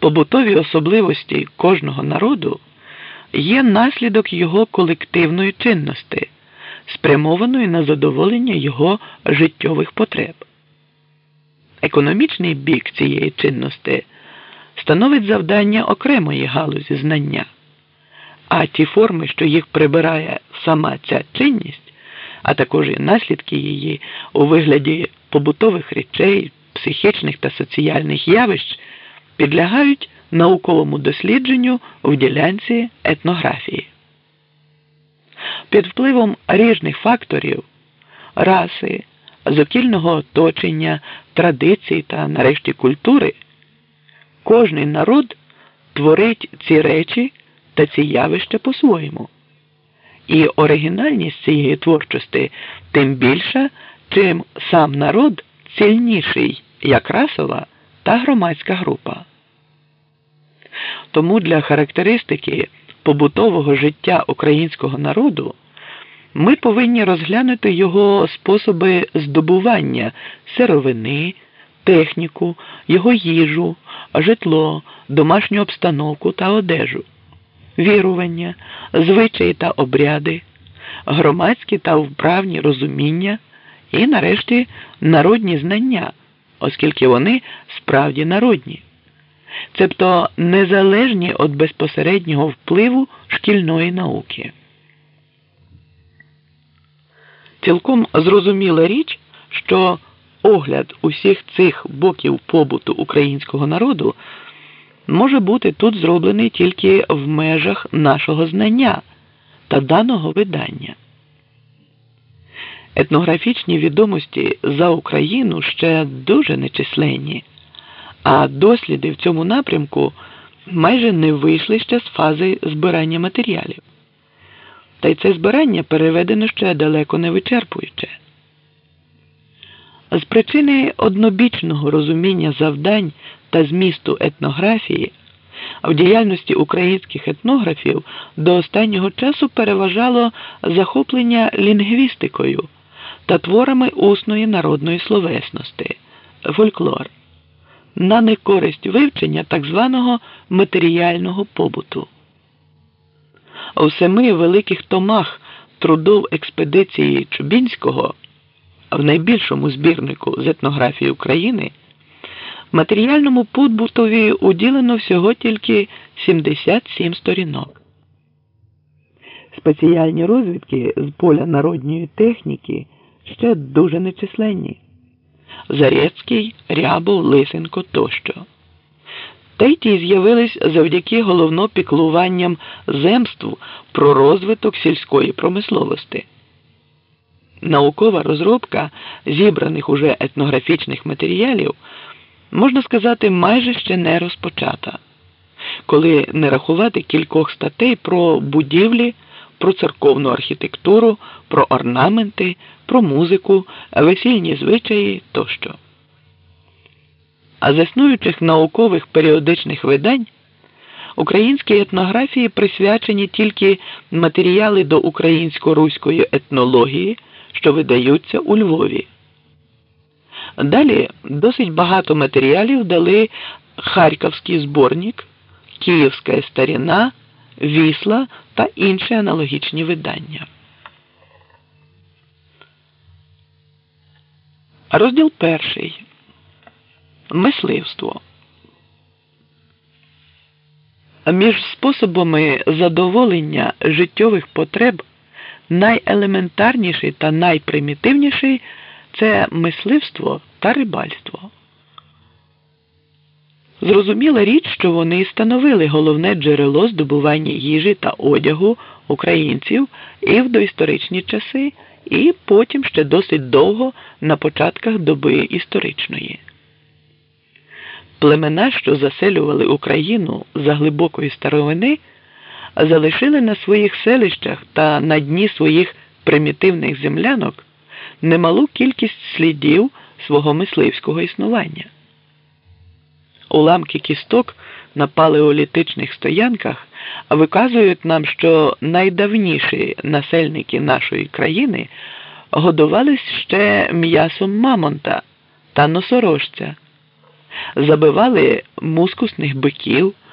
Побутові особливості кожного народу є наслідок його колективної чинності, спрямованої на задоволення його життєвих потреб. Економічний бік цієї чинності становить завдання окремої галузі знання, а ті форми, що їх прибирає сама ця чинність, а також і наслідки її у вигляді побутових речей, психічних та соціальних явищ, підлягають науковому дослідженню в ділянці етнографії. Під впливом ріжних факторів раси, зокільного оточення, традицій та нарешті культури, кожний народ творить ці речі та ці явища по-своєму. І оригінальність цієї творчості тим більша, чим сам народ цільніший як расова та громадська група. Тому для характеристики побутового життя українського народу ми повинні розглянути його способи здобування сировини, техніку, його їжу, житло, домашню обстановку та одежу, вірування, звичаї та обряди, громадські та вправні розуміння і, нарешті, народні знання, оскільки вони справді народні цебто незалежні від безпосереднього впливу шкільної науки. Цілком зрозуміла річ, що огляд усіх цих боків побуту українського народу може бути тут зроблений тільки в межах нашого знання та даного видання. Етнографічні відомості за Україну ще дуже нечисленні а досліди в цьому напрямку майже не вийшли ще з фази збирання матеріалів. Та й це збирання переведено ще далеко не вичерпуюче. З причини однобічного розуміння завдань та змісту етнографії в діяльності українських етнографів до останнього часу переважало захоплення лінгвістикою та творами усної народної словесності фольклор на некористь вивчення так званого матеріального побуту. У семи великих томах трудов експедиції Чубінського, в найбільшому збірнику з етнографії України, матеріальному побутові уділено всього тільки 77 сторінок. Спеціальні розвідки з поля народньої техніки ще дуже нечисленні. Зарецький, Рябов, Лисенко тощо. Та й ті з'явились завдяки головно піклуванням земству про розвиток сільської промисловості. Наукова розробка зібраних уже етнографічних матеріалів, можна сказати, майже ще не розпочата, коли не рахувати кількох статей про будівлі про церковну архітектуру, про орнаменти, про музику, весільні звичаї тощо. А з існуючих наукових періодичних видань українській етнографії присвячені тільки матеріали до українсько-руської етнології, що видаються у Львові. Далі досить багато матеріалів дали Харківський зборник, Київська старіна, Вісла та інші аналогічні видання. Розділ перший. Мисливство. Між способами задоволення життєвих потреб найелементарніший та найпримітивніший це мисливство та рибальство. Зрозуміла річ, що вони становили головне джерело здобування їжі та одягу українців і в доісторичні часи, і потім ще досить довго на початках доби історичної. Племена, що заселювали Україну за глибокої старовини, залишили на своїх селищах та на дні своїх примітивних землянок немалу кількість слідів свого мисливського існування уламки кісток на палеолітичних стоянках виказують нам, що найдавніші насельники нашої країни годувались ще м'ясом мамонта та носорожця, забивали мускусних биків.